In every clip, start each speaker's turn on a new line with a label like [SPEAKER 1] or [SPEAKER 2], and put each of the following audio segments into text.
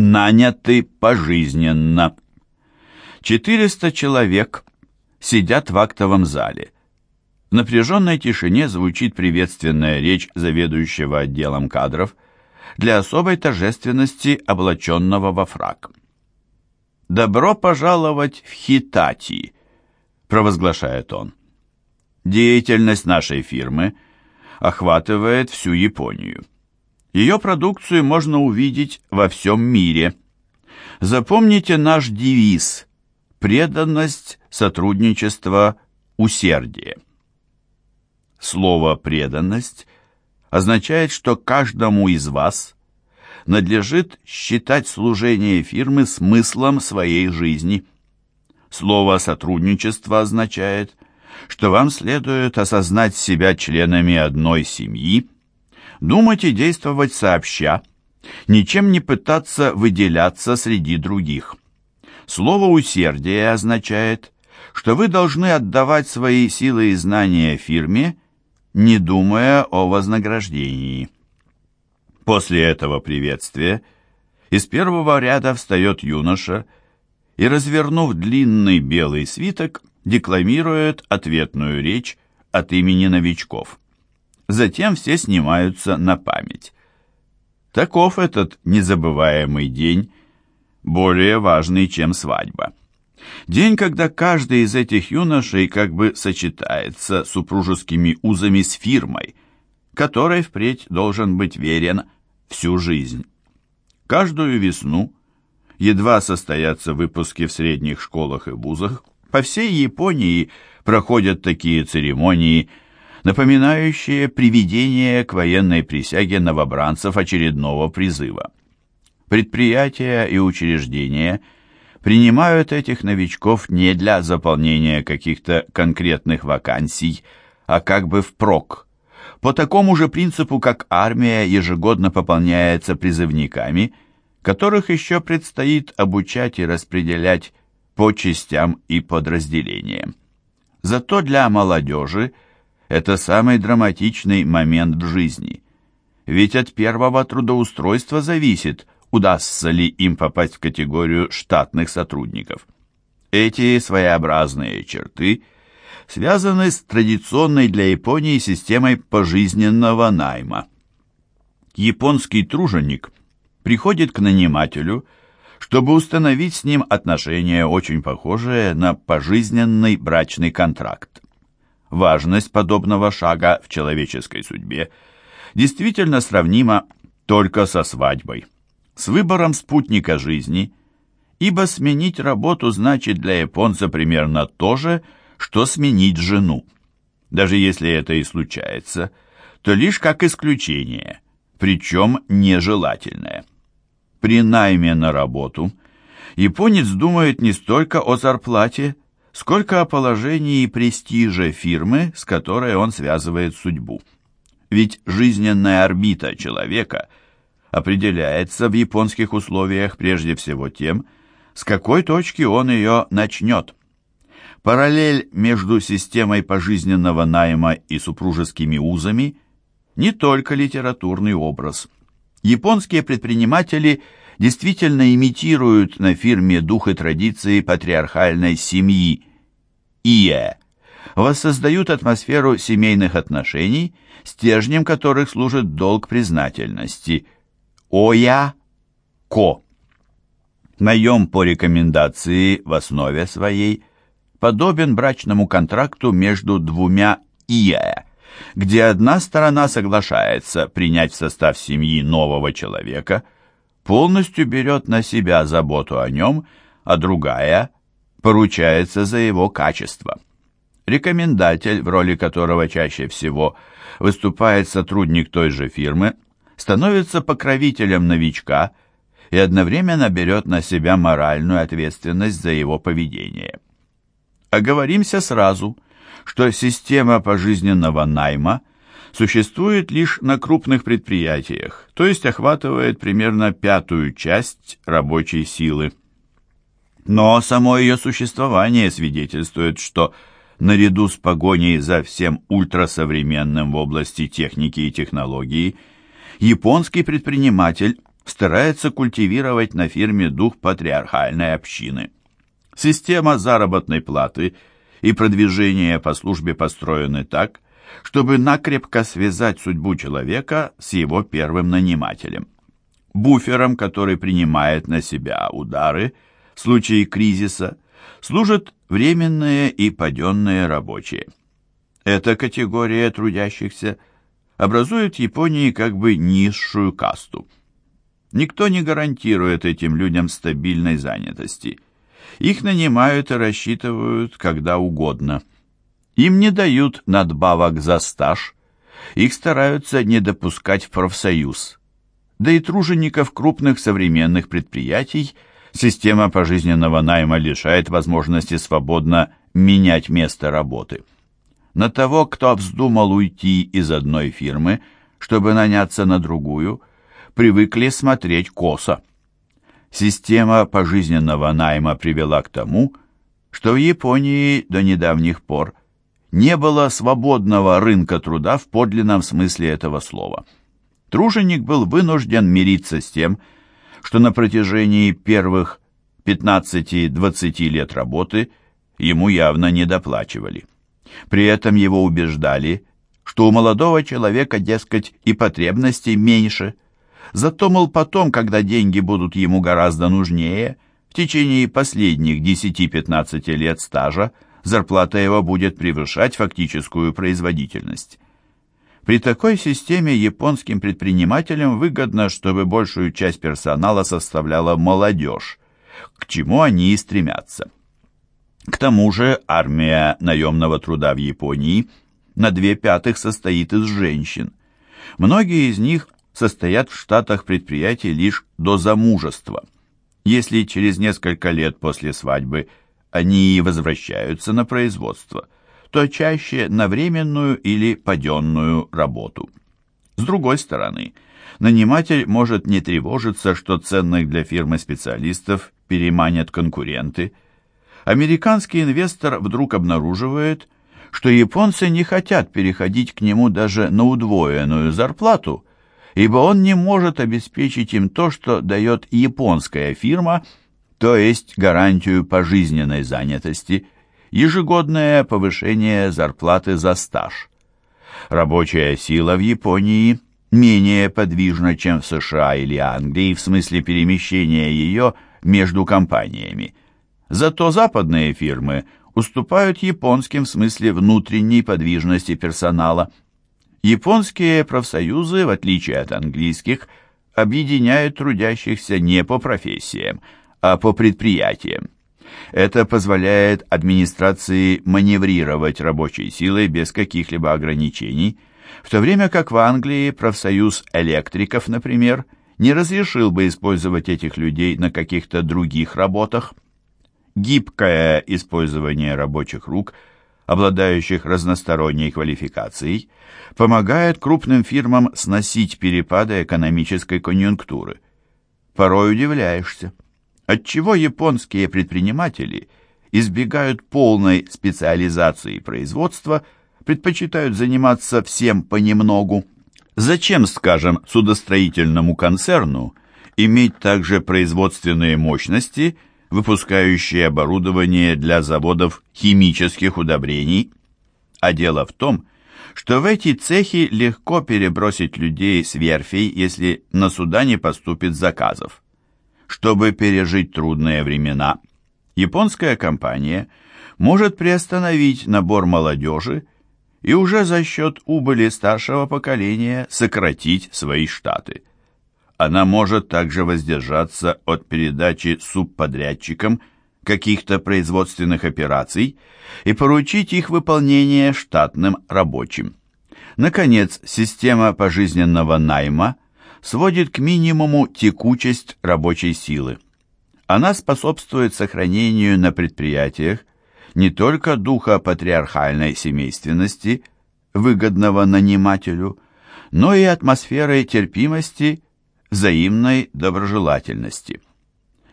[SPEAKER 1] наняты пожизненно. 400 человек сидят в актовом зале. В напряженной тишине звучит приветственная речь заведующего отделом кадров для особой торжественности, облаченного во фраг. «Добро пожаловать в Хитати», — провозглашает он. «Деятельность нашей фирмы охватывает всю Японию. Ее продукцию можно увидеть во всем мире. Запомните наш девиз «Преданность, сотрудничество, усердие». Слово «преданность» означает, что каждому из вас надлежит считать служение фирмы смыслом своей жизни. Слово «сотрудничество» означает, что вам следует осознать себя членами одной семьи, думать и действовать сообща, ничем не пытаться выделяться среди других. Слово «усердие» означает, что вы должны отдавать свои силы и знания фирме, не думая о вознаграждении. После этого приветствия из первого ряда встает юноша и, развернув длинный белый свиток, декламирует ответную речь от имени новичков. Затем все снимаются на память. Таков этот незабываемый день, более важный, чем свадьба. День, когда каждый из этих юношей как бы сочетается супружескими узами с фирмой, которой впредь должен быть верен всю жизнь. Каждую весну, едва состоятся выпуски в средних школах и вузах, по всей Японии проходят такие церемонии, напоминающие приведение к военной присяге новобранцев очередного призыва. Предприятия и учреждения принимают этих новичков не для заполнения каких-то конкретных вакансий, а как бы впрок. По такому же принципу, как армия ежегодно пополняется призывниками, которых еще предстоит обучать и распределять по частям и подразделениям. Зато для молодежи это самый драматичный момент в жизни. Ведь от первого трудоустройства зависит, удастся ли им попасть в категорию штатных сотрудников. Эти своеобразные черты связаны с традиционной для Японии системой пожизненного найма. Японский труженик приходит к нанимателю, чтобы установить с ним отношения, очень похожие на пожизненный брачный контракт. Важность подобного шага в человеческой судьбе действительно сравнима только со свадьбой с выбором спутника жизни, ибо сменить работу значит для японца примерно то же, что сменить жену. Даже если это и случается, то лишь как исключение, причем нежелательное. При найме на работу японец думает не столько о зарплате, сколько о положении и престиже фирмы, с которой он связывает судьбу. Ведь жизненная орбита человека – определяется в японских условиях прежде всего тем, с какой точки он ее начнет. Параллель между системой пожизненного найма и супружескими узами не только литературный образ. Японские предприниматели действительно имитируют на фирме дух и традиции патриархальной семьи ИЭ, воссоздают атмосферу семейных отношений, стержнем которых служит долг признательности – Оя-ко. Наем по рекомендации в основе своей подобен брачному контракту между двумя ИА, где одна сторона соглашается принять в состав семьи нового человека, полностью берет на себя заботу о нем, а другая поручается за его качество. Рекомендатель, в роли которого чаще всего выступает сотрудник той же фирмы, становится покровителем новичка и одновременно берет на себя моральную ответственность за его поведение. Оговоримся сразу, что система пожизненного найма существует лишь на крупных предприятиях, то есть охватывает примерно пятую часть рабочей силы. Но само ее существование свидетельствует, что наряду с погоней за всем ультрасовременным в области техники и технологии – японский предприниматель старается культивировать на фирме дух патриархальной общины. Система заработной платы и продвижения по службе построены так, чтобы накрепко связать судьбу человека с его первым нанимателем. Буфером, который принимает на себя удары в случае кризиса, служат временные и паденные рабочие. Эта категория трудящихся образует в Японии как бы низшую касту. Никто не гарантирует этим людям стабильной занятости. Их нанимают и рассчитывают когда угодно. Им не дают надбавок за стаж, их стараются не допускать в профсоюз. Да и тружеников крупных современных предприятий система пожизненного найма лишает возможности свободно менять место работы. На того, кто вздумал уйти из одной фирмы, чтобы наняться на другую, привыкли смотреть косо. Система пожизненного найма привела к тому, что в Японии до недавних пор не было свободного рынка труда в подлинном смысле этого слова. Труженик был вынужден мириться с тем, что на протяжении первых 15-20 лет работы ему явно не доплачивали. При этом его убеждали, что у молодого человека, дескать, и потребностей меньше. Зато, мол, потом, когда деньги будут ему гораздо нужнее, в течение последних 10-15 лет стажа, зарплата его будет превышать фактическую производительность. При такой системе японским предпринимателям выгодно, чтобы большую часть персонала составляла молодежь, к чему они и стремятся. К тому же армия наемного труда в Японии на две пятых состоит из женщин. Многие из них состоят в штатах предприятий лишь до замужества. Если через несколько лет после свадьбы – они возвращаются на производство, то чаще на временную или паденную работу. С другой стороны, наниматель может не тревожиться, что ценных для фирмы специалистов переманят конкуренты. Американский инвестор вдруг обнаруживает, что японцы не хотят переходить к нему даже на удвоенную зарплату, ибо он не может обеспечить им то, что дает японская фирма – то есть гарантию пожизненной занятости, ежегодное повышение зарплаты за стаж. Рабочая сила в Японии менее подвижна, чем в США или Англии в смысле перемещения ее между компаниями. Зато западные фирмы уступают японским в смысле внутренней подвижности персонала. Японские профсоюзы, в отличие от английских, объединяют трудящихся не по профессиям – а по предприятиям. Это позволяет администрации маневрировать рабочей силой без каких-либо ограничений, в то время как в Англии профсоюз электриков, например, не разрешил бы использовать этих людей на каких-то других работах. Гибкое использование рабочих рук, обладающих разносторонней квалификацией, помогает крупным фирмам сносить перепады экономической конъюнктуры. Порой удивляешься отчего японские предприниматели избегают полной специализации производства, предпочитают заниматься всем понемногу. Зачем, скажем, судостроительному концерну иметь также производственные мощности, выпускающие оборудование для заводов химических удобрений? А дело в том, что в эти цехи легко перебросить людей с верфей, если на суда не поступит заказов. Чтобы пережить трудные времена, японская компания может приостановить набор молодежи и уже за счет убыли старшего поколения сократить свои штаты. Она может также воздержаться от передачи субподрядчикам каких-то производственных операций и поручить их выполнение штатным рабочим. Наконец, система пожизненного найма сводит к минимуму текучесть рабочей силы. Она способствует сохранению на предприятиях не только духа патриархальной семейственности, выгодного нанимателю, но и атмосферой терпимости, взаимной доброжелательности.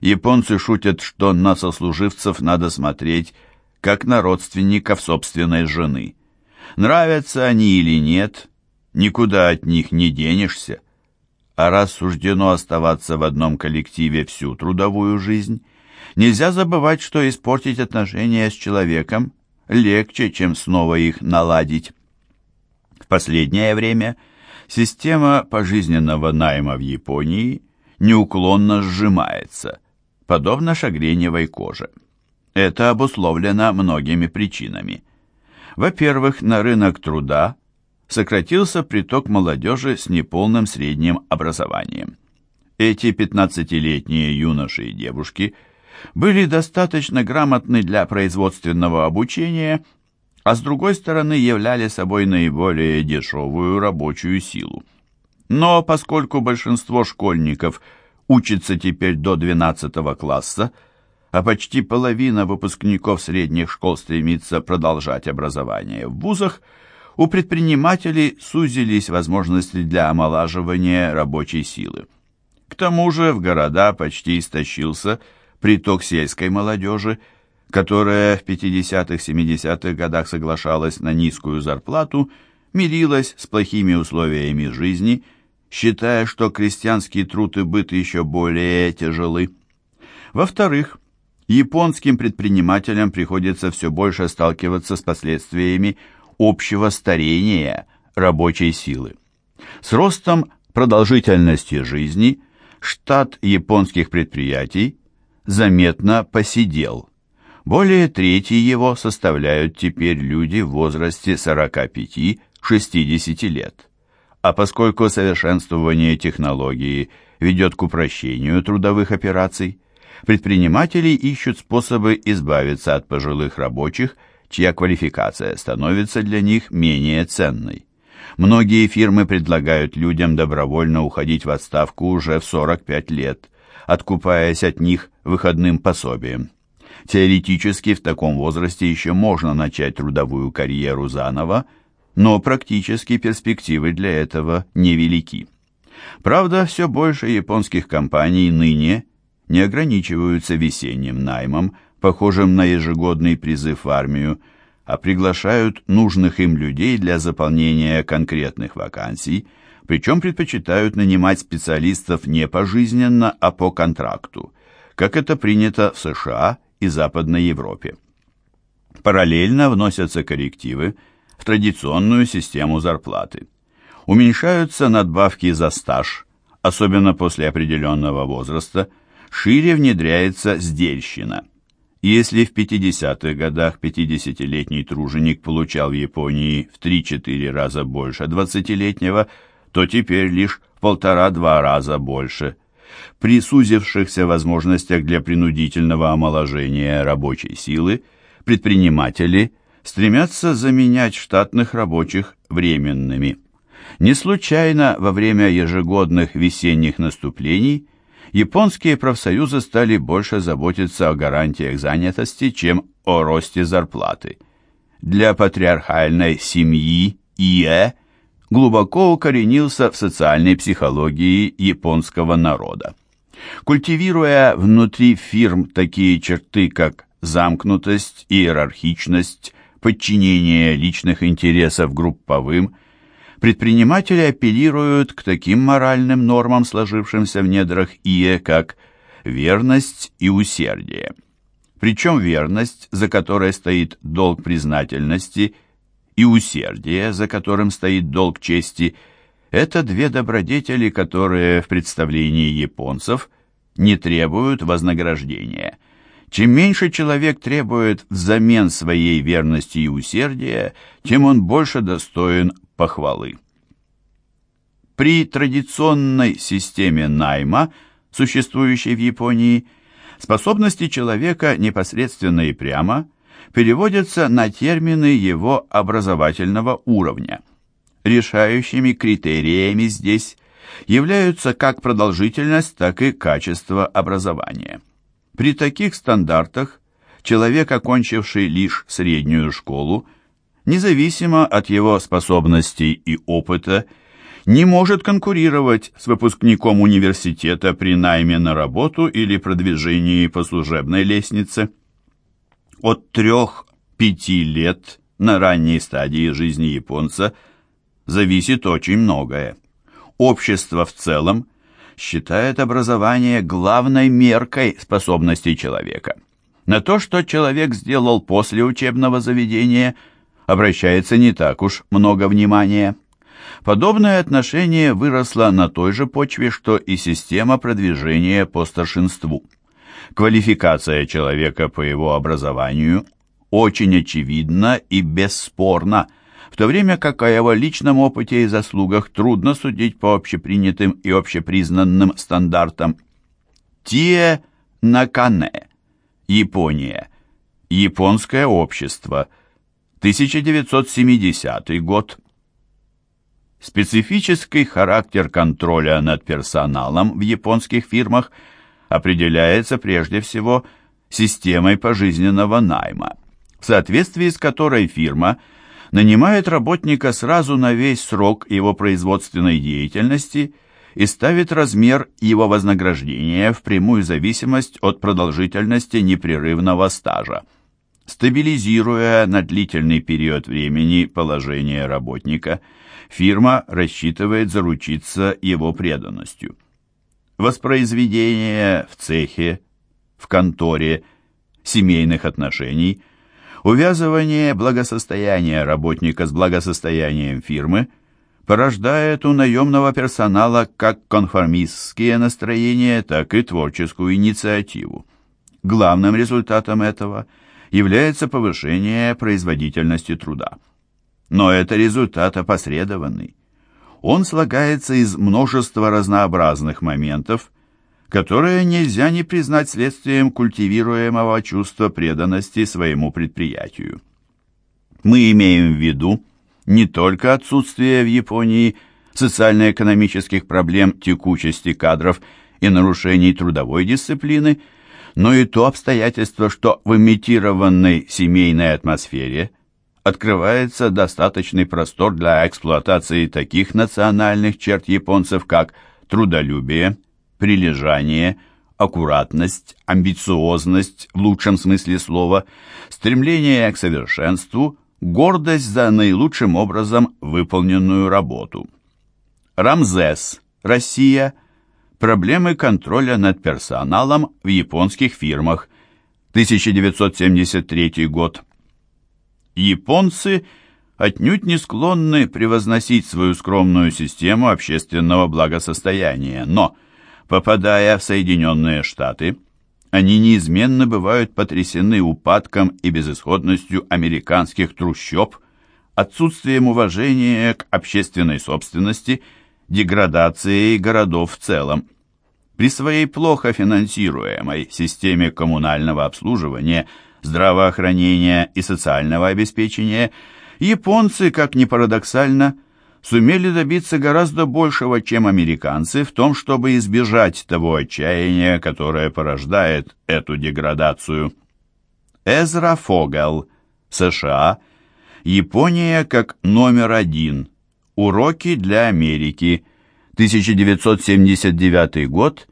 [SPEAKER 1] Японцы шутят, что на сослуживцев надо смотреть, как на родственников собственной жены. Нравятся они или нет, никуда от них не денешься А раз суждено оставаться в одном коллективе всю трудовую жизнь, нельзя забывать, что испортить отношения с человеком легче, чем снова их наладить. В последнее время система пожизненного найма в Японии неуклонно сжимается, подобно шагреневой коже. Это обусловлено многими причинами. Во-первых, на рынок труда сократился приток молодежи с неполным средним образованием. Эти 15-летние юноши и девушки были достаточно грамотны для производственного обучения, а с другой стороны являли собой наиболее дешевую рабочую силу. Но поскольку большинство школьников учится теперь до 12 класса, а почти половина выпускников средних школ стремится продолжать образование в вузах, у предпринимателей сузились возможности для омолаживания рабочей силы. К тому же в города почти истощился приток сельской молодежи, которая в 50-70-х годах соглашалась на низкую зарплату, мирилась с плохими условиями жизни, считая, что крестьянский труд и быт еще более тяжелы. Во-вторых, японским предпринимателям приходится все больше сталкиваться с последствиями общего старения рабочей силы. С ростом продолжительности жизни штат японских предприятий заметно посидел. Более трети его составляют теперь люди в возрасте 45-60 лет. А поскольку совершенствование технологии ведет к упрощению трудовых операций, предприниматели ищут способы избавиться от пожилых рабочих чья квалификация становится для них менее ценной. Многие фирмы предлагают людям добровольно уходить в отставку уже в 45 лет, откупаясь от них выходным пособием. Теоретически в таком возрасте еще можно начать трудовую карьеру заново, но практически перспективы для этого невелики. Правда, все больше японских компаний ныне не ограничиваются весенним наймом, похожим на ежегодный призыв в армию, а приглашают нужных им людей для заполнения конкретных вакансий, причем предпочитают нанимать специалистов не пожизненно, а по контракту, как это принято в США и Западной Европе. Параллельно вносятся коррективы в традиционную систему зарплаты. Уменьшаются надбавки за стаж, особенно после определенного возраста, шире внедряется сдельщина – если в 50-х годах 50-летний труженик получал в Японии в 3-4 раза больше 20-летнего, то теперь лишь полтора-два раза больше. При сузившихся возможностях для принудительного омоложения рабочей силы предприниматели стремятся заменять штатных рабочих временными. Не случайно во время ежегодных весенних наступлений – японские профсоюзы стали больше заботиться о гарантиях занятости, чем о росте зарплаты. Для патриархальной семьи Ие глубоко укоренился в социальной психологии японского народа. Культивируя внутри фирм такие черты, как замкнутость, иерархичность, подчинение личных интересов групповым – предприниматели апеллируют к таким моральным нормам, сложившимся в недрах ИЕ, как верность и усердие. Причем верность, за которой стоит долг признательности, и усердие, за которым стоит долг чести, это две добродетели, которые в представлении японцев не требуют вознаграждения. Чем меньше человек требует взамен своей верности и усердия, тем он больше достоин похвалы. При традиционной системе найма, существующей в Японии, способности человека непосредственно и прямо переводятся на термины его образовательного уровня. Решающими критериями здесь являются как продолжительность, так и качество образования. При таких стандартах человек, окончивший лишь среднюю школу, независимо от его способностей и опыта, не может конкурировать с выпускником университета при найме на работу или продвижении по служебной лестнице. От трех-пяти лет на ранней стадии жизни японца зависит очень многое. общество в целом считает образование главной меркой способностей человека. На то, что человек сделал после учебного заведения, обращается не так уж много внимания. Подобное отношение выросло на той же почве, что и система продвижения по старшинству. Квалификация человека по его образованию очень очевидна и бесспорна, в то время как о его личном опыте и заслугах трудно судить по общепринятым и общепризнанным стандартам. Тие Накане, Япония, Японское общество, 1970 год. Специфический характер контроля над персоналом в японских фирмах определяется прежде всего системой пожизненного найма, в соответствии с которой фирма нанимает работника сразу на весь срок его производственной деятельности и ставит размер его вознаграждения в прямую зависимость от продолжительности непрерывного стажа. Стабилизируя на длительный период времени положение работника – фирма рассчитывает заручиться его преданностью. Воспроизведение в цехе, в конторе, семейных отношений, увязывание благосостояния работника с благосостоянием фирмы порождает у наемного персонала как конформистские настроения, так и творческую инициативу. Главным результатом этого является повышение производительности труда. Но это результат опосредованный. Он слагается из множества разнообразных моментов, которые нельзя не признать следствием культивируемого чувства преданности своему предприятию. Мы имеем в виду не только отсутствие в Японии социально-экономических проблем текучести кадров и нарушений трудовой дисциплины, но и то обстоятельство, что в имитированной семейной атмосфере открывается достаточный простор для эксплуатации таких национальных черт японцев, как трудолюбие, прилежание, аккуратность, амбициозность в лучшем смысле слова, стремление к совершенству, гордость за наилучшим образом выполненную работу. Рамзес, Россия. Проблемы контроля над персоналом в японских фирмах. 1973 год. Японцы отнюдь не склонны превозносить свою скромную систему общественного благосостояния, но, попадая в Соединенные Штаты, они неизменно бывают потрясены упадком и безысходностью американских трущоб, отсутствием уважения к общественной собственности, деградацией городов в целом. При своей плохо финансируемой системе коммунального обслуживания – здравоохранения и социального обеспечения, японцы, как ни парадоксально, сумели добиться гораздо большего, чем американцы, в том, чтобы избежать того отчаяния, которое порождает эту деградацию. Эзра Фогел, США, Япония как номер один. Уроки для Америки, 1979 год,